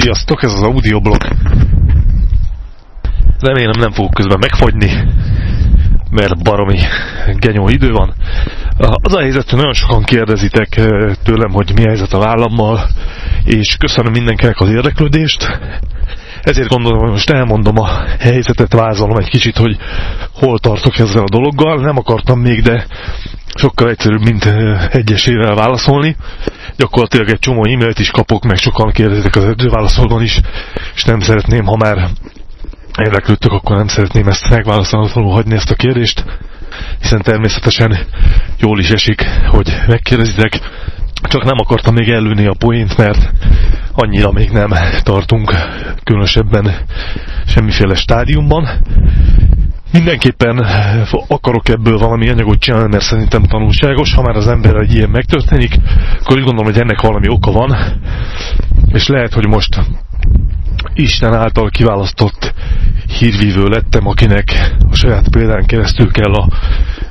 Sziasztok, ez az audioblog. Remélem nem fogok közben megfagyni, mert baromi genyó idő van. Az a helyzet, hogy nagyon sokan kérdezitek eh, tőlem, hogy mi a helyzet a vállammal, és köszönöm mindenkinek az érdeklődést. Ezért gondolom, hogy most elmondom a helyzetet, vázolom egy kicsit, hogy hol tartok ezzel a dologgal. Nem akartam még, de sokkal egyszerűbb, mint egyesével válaszolni gyakorlatilag egy csomó e-mailt is kapok, meg sokan kérdezik az edzőválaszolban is, és nem szeretném, ha már érdeklődtök, akkor nem szeretném ezt megválaszolatlanul hagyni ezt a kérdést, hiszen természetesen jól is esik, hogy megkérdezitek, csak nem akartam még előni a poént, mert annyira még nem tartunk különösebben semmiféle stádiumban. Mindenképpen akarok ebből valami anyagot csinálni, mert szerintem tanulságos. Ha már az ember egy ilyen megtörténik, akkor úgy gondolom, hogy ennek valami oka van. És lehet, hogy most Isten által kiválasztott hírvívő lettem, akinek a saját példán keresztül kell a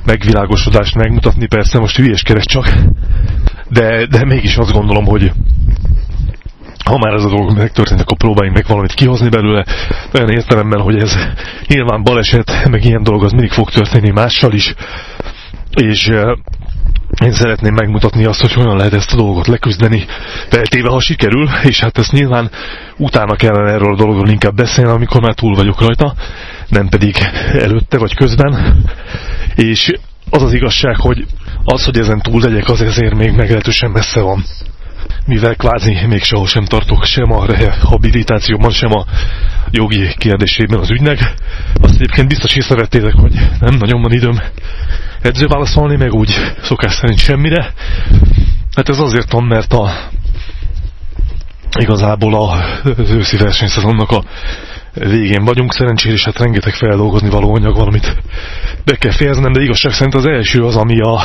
megvilágosodást megmutatni. Persze most hülyeskedek csak, de, de mégis azt gondolom, hogy ha már ez a dolog megtörténik, akkor próbáljunk meg valamit kihozni belőle, olyan értelemben, hogy ez nyilván baleset, meg ilyen dolog az mindig fog történni mással is, és én szeretném megmutatni azt, hogy hogyan lehet ezt a dolgot leküzdeni, feltéve, ha sikerül, és hát ezt nyilván utána kellene erről a dologról inkább beszélni, amikor már túl vagyok rajta, nem pedig előtte vagy közben. És az az igazság, hogy az, hogy ezen túl legyek, az ezért még meglehetősen messze van mivel kvázi még sehol sem tartok sem a rehabilitációban, sem a jogi kérdésében az ügynek. Azt egyébként biztos észrevettétek, hogy nem nagyon van időm edzőválaszolni, meg úgy szokás szerint semmire. Hát ez azért van, mert a igazából az őszi versenyszezonnak a végén vagyunk, szerencsére is hát rengeteg feldolgozni való anyag van, be kell fejeznem, de igazság szerint az első az, ami a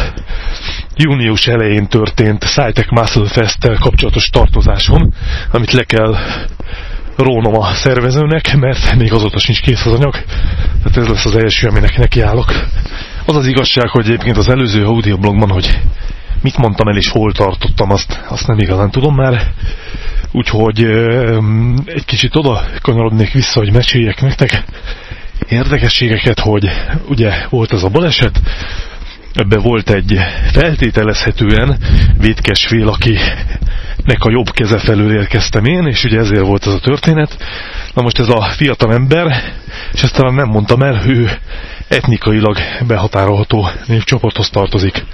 június elején történt Szájtek Muscle fest kapcsolatos tartozáson, amit le kell rónom a szervezőnek, mert még azóta sincs kész az anyag, tehát ez lesz az első, aminek nekiállok. Az az igazság, hogy egyébként az előző audioblogban, hogy mit mondtam el és hol tartottam, azt, azt nem igazán tudom már. Úgyhogy egy kicsit oda kanyarodnék vissza, hogy meséljek nektek érdekességeket, hogy ugye volt az a baleset, ebbe volt egy feltételezhetően vétkes fél, akinek a jobb keze felől érkeztem én, és ugye ezért volt ez a történet. Na most ez a fiatal ember, és ezt talán nem mondtam el, ő etnikailag behatárolható névcsoporthoz tartozik.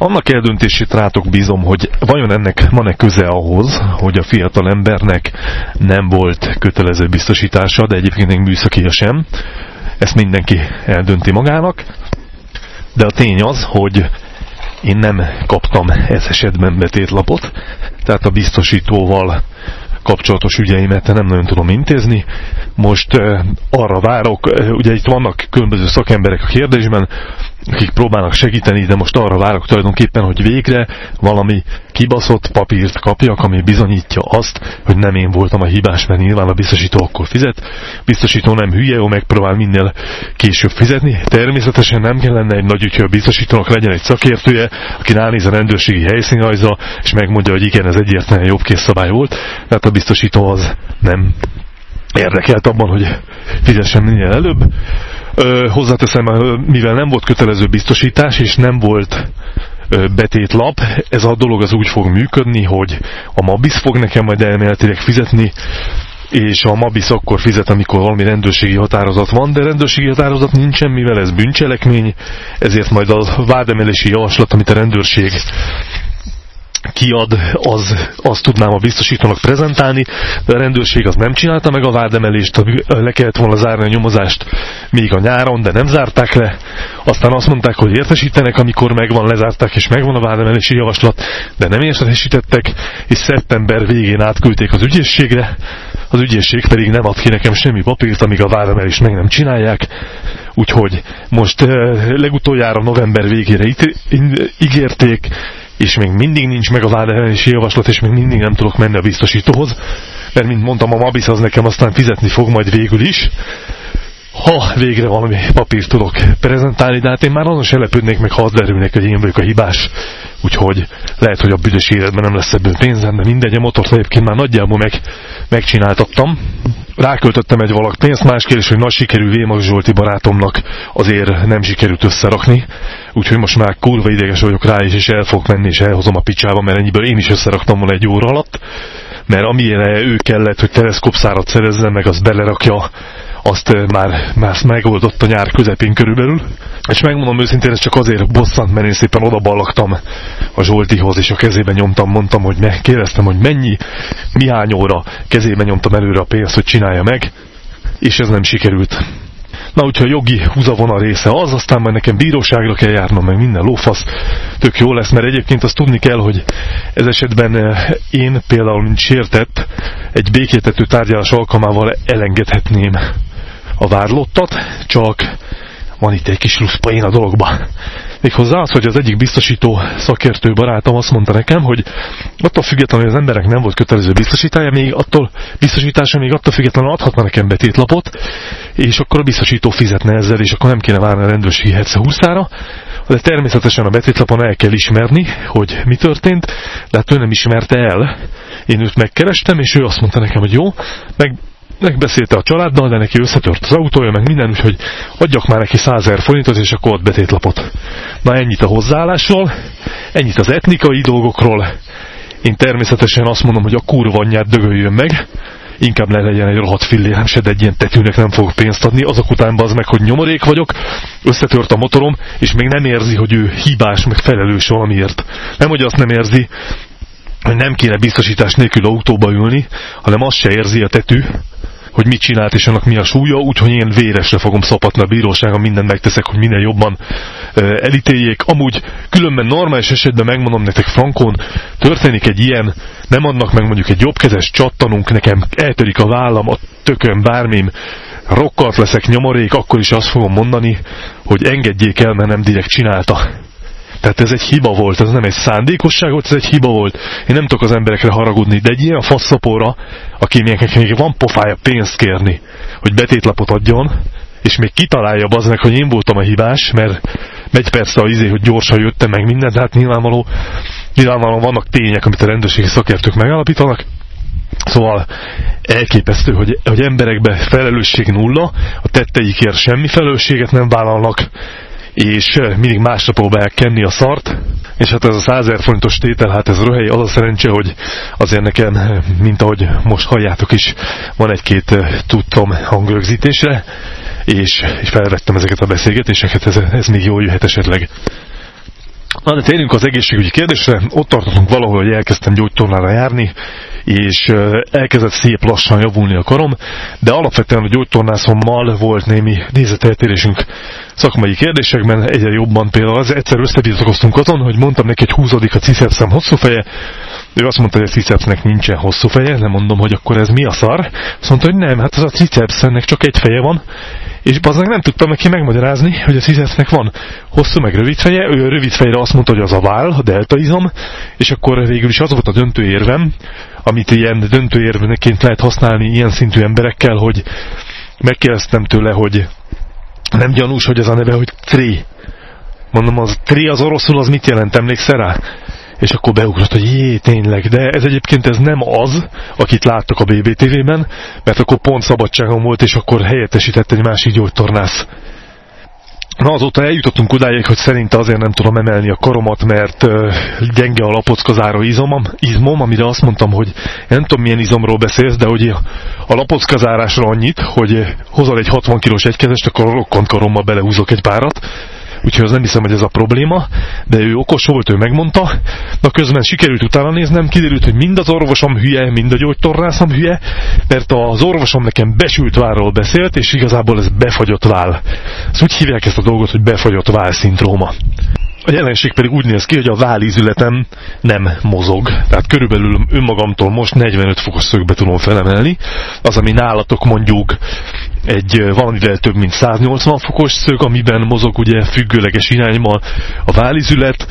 Annak eldöntését rátok bízom, hogy vajon ennek van-e köze ahhoz, hogy a fiatal embernek nem volt kötelező biztosítása, de egyébként még műszakia sem. Ezt mindenki eldönti magának. De a tény az, hogy én nem kaptam ez esetben betétlapot, tehát a biztosítóval kapcsolatos ügyeimet nem nagyon tudom intézni. Most uh, arra várok, uh, ugye itt vannak különböző szakemberek a kérdésben, akik próbálnak segíteni, de most arra várok tulajdonképpen, hogy végre valami kibaszott papírt kapjak, ami bizonyítja azt, hogy nem én voltam a hibás, mert nyilván a biztosító akkor fizet. Biztosító nem hülye, jó megpróbál minél később fizetni. Természetesen nem kellene egy nagy ügyhő biztosítónak legyen egy szakértője, aki ránéz a rendőrségi helyszínrajzra, és megmondja, hogy igen, ez egyértelműen jobb szabály volt. Tehát a biztosító az nem érdekelt abban, hogy fizessen minél előbb. Hozzáteszem, mivel nem volt kötelező biztosítás, és nem volt betétlap, ez a dolog az úgy fog működni, hogy a Mabis fog nekem majd elméletileg fizetni, és a Mabis akkor fizet, amikor valami rendőrségi határozat van, de rendőrségi határozat nincsen, mivel ez bűncselekmény, ezért majd a vádemelési javaslat, amit a rendőrség kiad, az, azt tudnám a biztosítónak prezentálni, a rendőrség az nem csinálta meg a vádemelést, le kellett volna zárni a nyomozást még a nyáron, de nem zárták le. Aztán azt mondták, hogy értesítenek, amikor megvan, lezárták és megvan a vádemelési javaslat, de nem értesítettek, és szeptember végén átküldték az ügyészségre, az ügyészség pedig nem ad ki nekem semmi papírt, amíg a vádemelést meg nem csinálják. Úgyhogy most eh, legutoljára november végére ígérték, és még mindig nincs meg a vádemelési javaslat, és még mindig nem tudok menni a biztosítóhoz, mert mint mondtam, a Mabis az nekem aztán fizetni fog majd végül is. Ha végre valami papírt tudok prezentálni, de hát én már azon se lepődnék meg, ha az derülnek, hogy én vagyok a hibás. Úgyhogy lehet, hogy a büdös életben nem lesz ebből pénzem, de mindegy, a motort egyébként már nagyjából meg, megcsináltattam. Ráköltöttem egy valak pénzt, más kérdés, hogy nagy sikerű Vémak Zsolti barátomnak azért nem sikerült összerakni. Úgyhogy most már kurva ideges vagyok rá is, és el fogok menni, és elhozom a picsába, mert ennyiből én is összeraktam volna egy óra alatt. Mert amilyen ő kellett, hogy teleszkopszárat szerezzen, meg azt belerakja azt már, már megoldott a nyár közepén körülbelül. És megmondom őszintén, ez csak azért bosszant, mert én szépen oda ballaktam a Zsoltihoz, és a kezébe nyomtam, mondtam, hogy me, kérdeztem, hogy mennyi, mihány óra kezébe nyomtam előre a pénzt, hogy csinálja meg, és ez nem sikerült. Na, úgyhogy a jogi húzavona része az, aztán majd nekem bíróságra kell járnom, meg minden lófasz, tök jó lesz, mert egyébként azt tudni kell, hogy ez esetben én például, mint sértett, egy békétető tárgyalás alkalmával elengedhetném a vádlottat, csak van itt egy kis luszpain a dologba. Méghozzá az, hogy az egyik biztosító szakértő barátom azt mondta nekem, hogy attól függetlenül, hogy az emberek nem volt kötelező biztosítása, még attól biztosítása még attól függetlenül adhatna nekem betétlapot, és akkor a biztosító fizetne ezzel, és akkor nem kéne várni a rendőrségi húszára, de természetesen a betétlapon el kell ismerni, hogy mi történt, de hát ő nem ismerte el. Én őt megkerestem, és ő azt mondta nekem, hogy jó, meg megbeszélte a családdal, de neki összetört az autója, meg minden, úgyhogy adjak már neki 100 ezer forintot, és akkor ott betétlapot. Na ennyit a hozzáállásról, ennyit az etnikai dolgokról. Én természetesen azt mondom, hogy a kurva anyját dögöljön meg, inkább ne legyen egy rohadt fillérem se, de egy ilyen tetűnek nem fogok pénzt adni, azok után az meg, hogy nyomorék vagyok, összetört a motorom, és még nem érzi, hogy ő hibás, meg felelős valamiért. Nem, hogy azt nem érzi, hogy nem kéne biztosítás nélkül autóba ülni, hanem azt se érzi a tetű, hogy mit csinált és annak mi a súlya, úgyhogy én véresre fogom szapatni a bíróságon, mindent megteszek, hogy minél jobban elítéljék. Amúgy különben normális esetben megmondom nektek frankon, történik egy ilyen, nem adnak meg mondjuk egy jobbkezes csattanunk, nekem eltörik a vállam, a tököm, bármim, rokkart leszek nyomorék, akkor is azt fogom mondani, hogy engedjék el, mert nem direkt csinálta. Tehát ez egy hiba volt, ez nem egy szándékosság volt, ez egy hiba volt. Én nem tudok az emberekre haragudni, de egy ilyen faszapóra, aki még van pofája pénzt kérni, hogy betétlapot adjon, és még kitalálja az meg, hogy én voltam a hibás, mert megy persze a izé, hogy gyorsan jöttem meg mindent, de hát nyilvánvaló, nyilvánvalóan vannak tények, amit a rendőrségi szakértők megállapítanak, Szóval elképesztő, hogy, hogy emberekben felelősség nulla, a tetteikért semmi felelősséget nem vállalnak, és mindig másra próbálják kenni a szart, és hát ez a 100 forintos tétel, hát ez röhely, az a szerencse, hogy azért nekem, mint ahogy most halljátok is, van egy-két tudtom hangrögzítésre, és, és felvettem ezeket a beszélgetéseket, ez, ez még jól jöhet esetleg. Na de térjünk az egészségügyi kérdésre, ott tartottunk valahol, hogy elkezdtem gyógytornára járni, és elkezdett szép lassan javulni a karom, de alapvetően a gyógytornászommal volt némi nézeteltérésünk szakmai kérdésekben, egyre jobban például az egyszer összebiztosoztunk azon, hogy mondtam neki, hogy húzódik a cicepszem hosszú feje, ő azt mondta, hogy a tricepsnek nincsen hosszú feje, nem mondom, hogy akkor ez mi a szar. Azt mondta, hogy nem, hát az a tricepsnek csak egy feje van, és bazdmeg nem tudtam neki megmagyarázni, hogy a tricepsnek van hosszú meg rövid feje, ő rövid fejre azt mondta, hogy az a váll, a deltaizom, és akkor végül is az volt a döntő érvem, amit ilyen döntőérvőneként lehet használni ilyen szintű emberekkel, hogy megkérdeztem tőle, hogy nem gyanús, hogy ez a neve, hogy Tri. Mondom, az Tri az oroszul, az mit jelent, emlékszel rá? És akkor beugrott, hogy jé, tényleg, de ez egyébként ez nem az, akit láttak a BBTV-ben, mert akkor pont szabadságon volt, és akkor helyettesített egy másik gyógytornász. Na azóta eljutottunk odáig, hogy szerinte azért nem tudom emelni a karomat, mert uh, gyenge a lapockazáró izomom, izmom, amire azt mondtam, hogy nem tudom milyen izomról beszélsz, de hogy a lapockazárásra annyit, hogy hozol egy 60 kilós egykezest, akkor a rokkant karommal belehúzok egy párat, úgyhogy az nem hiszem, hogy ez a probléma, de ő okos volt, ő megmondta. Na közben sikerült utána néznem, kiderült, hogy mind az orvosom hülye, mind a gyógytornászom hülye, mert az orvosom nekem besült várról beszélt, és igazából ez befagyott vál. Ezt úgy hívják ezt a dolgot, hogy befagyott vál szindróma. A jelenség pedig úgy néz ki, hogy a válízületem nem mozog. Tehát körülbelül önmagamtól most 45 fokos szögbe tudom felemelni. Az, ami nálatok mondjuk egy valamivel több mint 180 fokos szög, amiben mozog ugye függőleges irányban a válizület,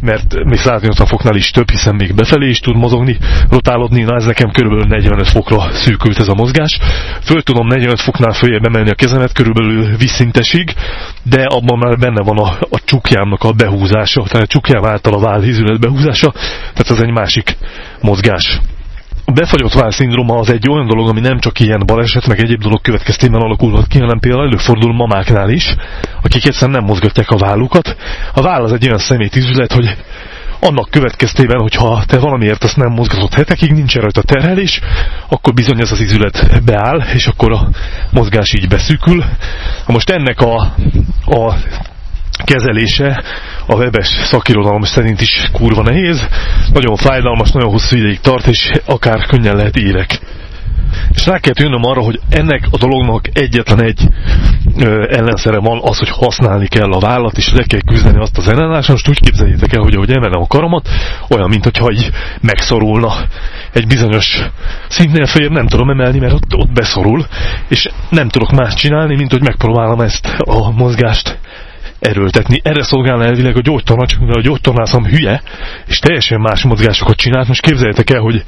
mert még 180 foknál is több, hiszen még befelé is tud mozogni, rotálódni, na ez nekem körülbelül 45 fokra szűkült ez a mozgás. Föl tudom 45 foknál följebb emelni a kezemet, körülbelül vízszintesig, de abban már benne van a, a csukjámnak a behúzása, tehát a csukjám által a válhízület behúzása, tehát ez egy másik mozgás. A befagyott válszindróma az egy olyan dolog, ami nem csak ilyen baleset, meg egyéb dolog következtében alakulhat ki, hanem például előfordul mamáknál is, akik egyszerűen nem mozgatják a vállukat. A váll az egy olyan szemétizület, hogy annak következtében, hogyha te valamiért ezt nem mozgatott hetekig, nincs rajta terhelés, akkor bizony ez az izület beáll, és akkor a mozgás így beszűkül. Most ennek a, a kezelése a webes szakirodalom szerint is kurva nehéz, nagyon fájdalmas, nagyon hosszú ideig tart, és akár könnyen lehet érek. És rá kell jönnöm arra, hogy ennek a dolognak egyetlen egy ö, ellenszere van az, hogy használni kell a vállat, és le kell küzdeni azt az ellenállást. Most úgy képzeljétek el, hogy ahogy emelem a karomat, olyan, mintha így megszorulna egy bizonyos szintnél feljebb nem tudom emelni, mert ott, ott beszorul, és nem tudok más csinálni, mint hogy megpróbálom ezt a mozgást erőltetni. Erre szolgál elvileg a gyógytorna, csak mivel a gyógytornászom hülye, és teljesen más mozgásokat csinált. Most képzeljétek el, hogy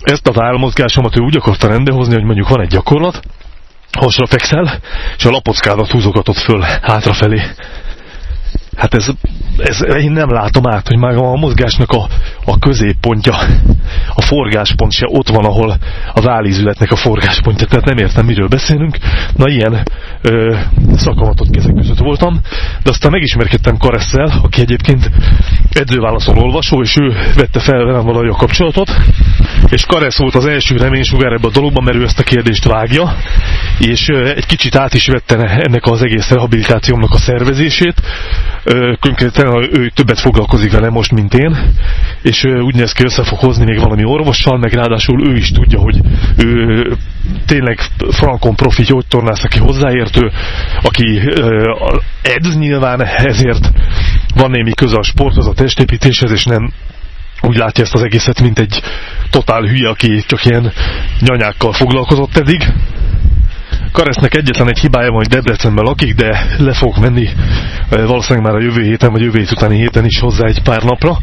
ezt a válmozgásomat ő úgy akarta rendehozni, hogy mondjuk van egy gyakorlat, hasra fekszel, és a lapockádat húzogatod föl hátrafelé. Hát ez, ez, én nem látom át, hogy már a mozgásnak a, a középpontja, a forgáspont se ott van, ahol a válízületnek a forgáspontja, tehát nem értem, miről beszélünk. Na ilyen ö, szakamatott kezek között voltam, de aztán megismerkedtem Karesszel, aki egyébként edzőválaszol olvasó, és ő vette fel velem valahogy a kapcsolatot, és Karesz volt az első reménysugár ebbe a dologban, mert ő ezt a kérdést vágja, és ö, egy kicsit át is vette ennek az egész rehabilitációmnak a szervezését, konkrétan ő többet foglalkozik vele most, mint én, és úgy néz ki, össze fog hozni még valami orvossal, meg ráadásul ő is tudja, hogy ő tényleg frankon profi gyógytornász, aki hozzáértő, aki edz nyilván, ezért van némi köze a sporthoz, a testépítéshez, és nem úgy látja ezt az egészet, mint egy totál hülye, aki csak ilyen nyanyákkal foglalkozott eddig. Karesznek egyetlen egy hibája van, hogy Debrecenben lakik, de le fog menni valószínűleg már a jövő héten, vagy jövő hét utáni héten is hozzá egy pár napra,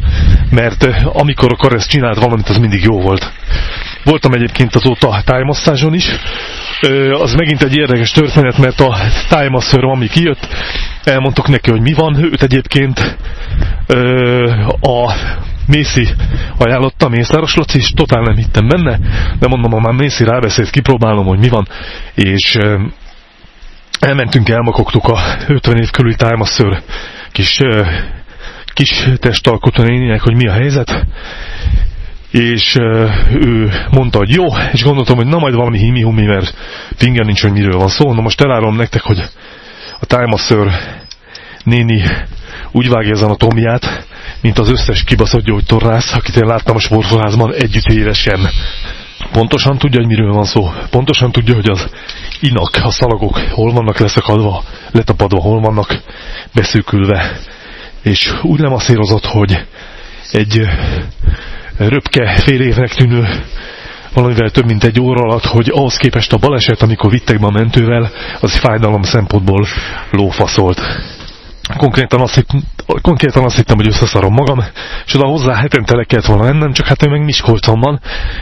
mert amikor a Karesz csinált valamit, az mindig jó volt. Voltam egyébként azóta tájmasszázson is, az megint egy érdekes történet, mert a tájmasször, ami kijött, elmondtok neki, hogy mi van. Őt egyébként a Mészi ajánlotta, Mészáros Laci, és totál nem hittem benne, de mondom, ha már Mészi rábeszélt, kipróbálom, hogy mi van, és elmentünk, elmakogtuk a 50 év körüli tájmasször kis, kis testalkotó néninek, hogy mi a helyzet, és ő mondta, hogy jó, és gondoltam, hogy na majd valami himi-humi, mert finger nincs, hogy miről van szó. Na most elárulom nektek, hogy a tájmasször néni úgy vágja az anatómiát, mint az összes kibaszott gyógytornász, akit én láttam a sportforházban együtt évesen. Pontosan tudja, hogy miről van szó. Pontosan tudja, hogy az inak, a szalagok hol vannak leszakadva, letapadva, hol vannak beszűkülve. És úgy lemasszírozott, hogy egy röpke fél évnek tűnő valamivel több mint egy óra alatt, hogy ahhoz képest a baleset, amikor vittek be a mentővel, az fájdalom szempontból lófaszolt. Konkrétan azt, hitt, konkrétan azt hittem, hogy összeszarom magam, és oda hozzá hetente le kellett volna mennem, csak hát én meg Miskolcon van,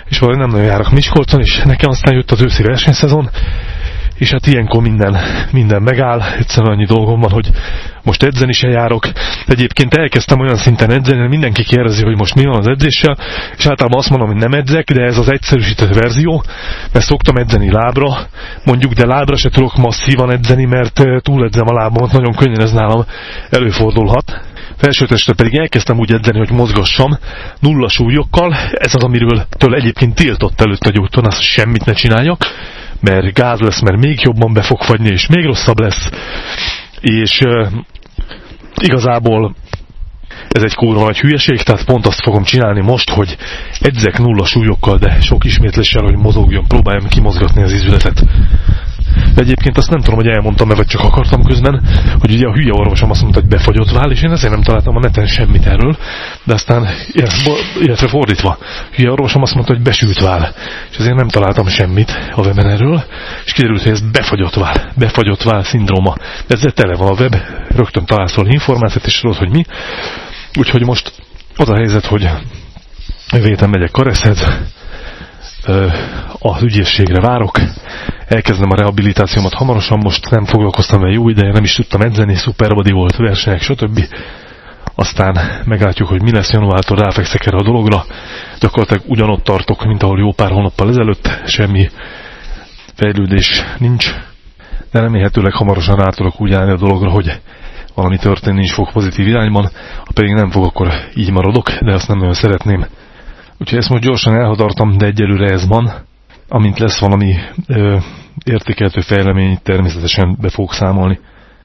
és valahogy nem nagyon járok Miskolcon, és nekem aztán jött az őszi versenyszezon, és hát ilyenkor minden, minden megáll, egyszerűen annyi dolgom van, hogy most edzeni se járok. Egyébként elkezdtem olyan szinten edzeni, hogy mindenki kérdezi, hogy most mi van az edzéssel, és általában azt mondom, hogy nem edzek, de ez az egyszerűsített verzió, mert szoktam edzeni lábra, mondjuk, de lábra se tudok masszívan edzeni, mert eh, túledzem a lábamat, nagyon könnyen ez nálam előfordulhat. Felsőtestre pedig elkezdtem úgy edzeni, hogy mozgassam nulla súlyokkal, ez az, amiről től egyébként tiltott előtt a gyógytornász, semmit ne csináljak, mert gáz lesz, mert még jobban be fog fagyni, és még rosszabb lesz. És uh, igazából ez egy kurva nagy hülyeség, tehát pont azt fogom csinálni most, hogy edzek nulla súlyokkal, de sok ismétléssel, hogy mozogjon, próbáljam kimozgatni az izületet. De egyébként azt nem tudom, hogy elmondtam-e, vagy csak akartam közben, hogy ugye a hülye orvosom azt mondta, hogy befagyott vál, és én ezért nem találtam a neten semmit erről, de aztán, illetve fordítva, hülye orvosom azt mondta, hogy besült vál, és ezért nem találtam semmit a weben erről, és kiderült, hogy ez befagyott vál, befagyott vál szindróma. Ezzel tele van a web, rögtön találsz információt, és tudod, hogy mi. Úgyhogy most az a helyzet, hogy jövő héten megyek Kareszhez, az ügyészségre várok, elkezdem a rehabilitációmat hamarosan, most nem foglalkoztam vele jó ideje, nem is tudtam edzeni, szuperbody volt, versenyek, stb. Aztán meglátjuk, hogy mi lesz januártól, ráfekszek erre a dologra. Gyakorlatilag ugyanott tartok, mint ahol jó pár hónappal ezelőtt, semmi fejlődés nincs, de remélhetőleg hamarosan rá tudok úgy állni a dologra, hogy valami történni is fog pozitív irányban, ha pedig nem fog, akkor így maradok, de azt nem nagyon szeretném. Úgyhogy ezt most gyorsan elhadartam, de egyelőre ez van. Amint lesz valami ö, értékeltő fejlemény, természetesen be fogok számolni.